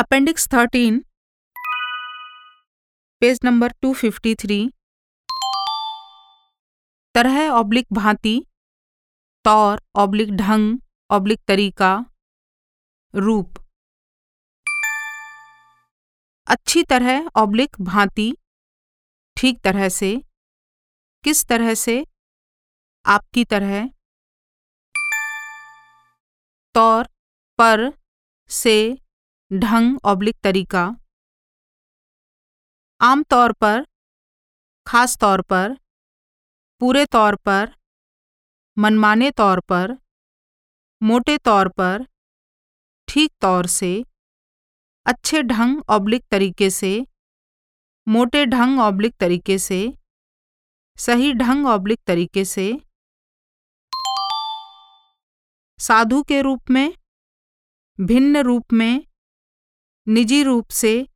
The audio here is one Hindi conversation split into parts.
Appendix thirteen. Page number two fifty three. तरह ऑब्लिक भांति। तौर ऑब्लिक ढंग, ऑब्लिक तरीका। रूप। अच्छी तरह ऑब्लिक भांति। ठीक तरह से। किस तरह से? आपकी तरह। तौर पर से। ढंग ऑब्लिक तरीका। आम तौर पर, खास तौर पर, पूरे तौर पर, मनमाने तौर पर, मोटे तौर पर, ठीक तौर से, अच्छे ढंग ऑब्लिक तरीके से, मोटे ढंग ऑब्लिक तरीके से, सही ढंग ऑब्लिक तरीके से। साधु के रूप में, भिन्न रूप में निजी रूप से,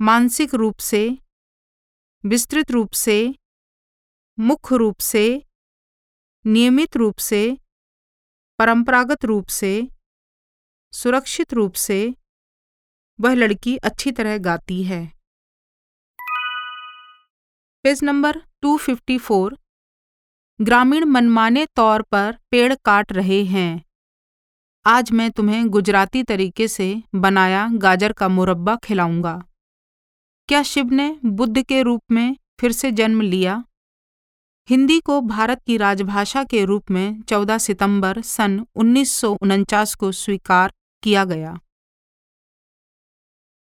मानसिक रूप से, विस्तृत रूप से, मुख्य रूप से, नियमित रूप से, परंपरागत रूप से, सुरक्षित रूप से, वह लड़की अच्छी तरह गाती है। पेज नंबर 254 ग्रामीण मनमाने तौर पर पेड़ काट रहे हैं। आज मैं तुम्हें गुजराती तरीके से बनाया गाजर का मुरब्बा खिलाऊँगा। क्या शिव ने बुद्ध के रूप में फिर से जन्म लिया? हिंदी को भारत की राजभाषा के रूप में 14 सितंबर सन उन्नीस सौ उनचास को स्वीकार किया गया।